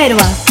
Herbas.